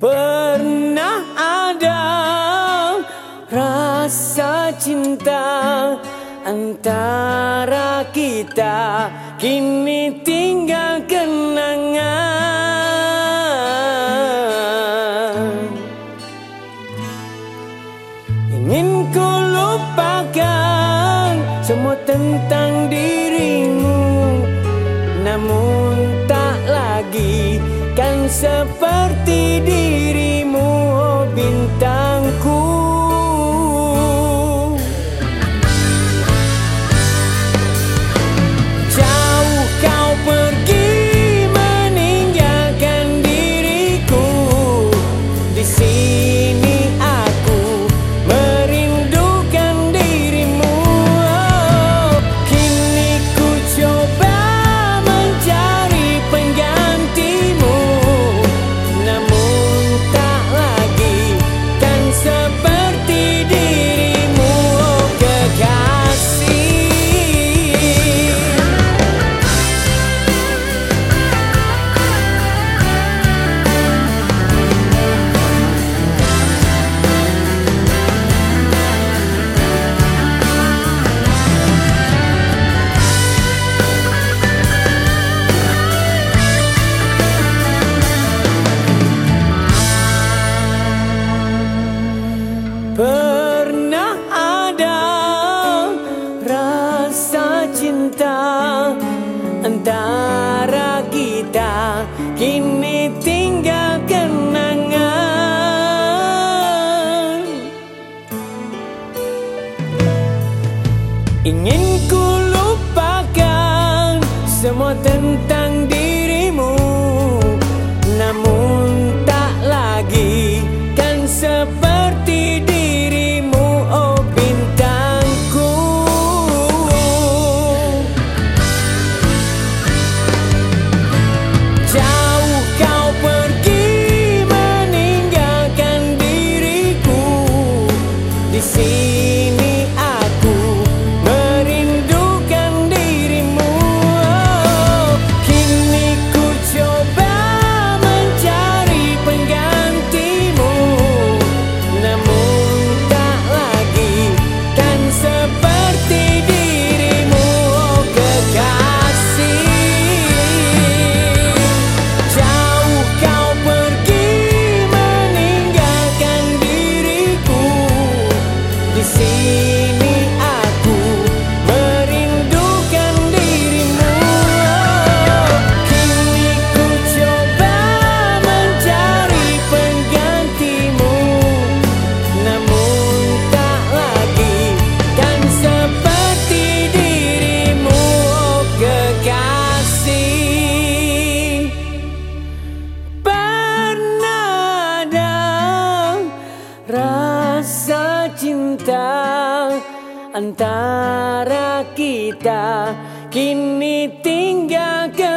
Pernah ada rasa cinta antara kita? Kini tinggal kenangan kini tinggal kenangan Ingin ku lupakan semua tentang rasa cinta antara kita kini tinggalkan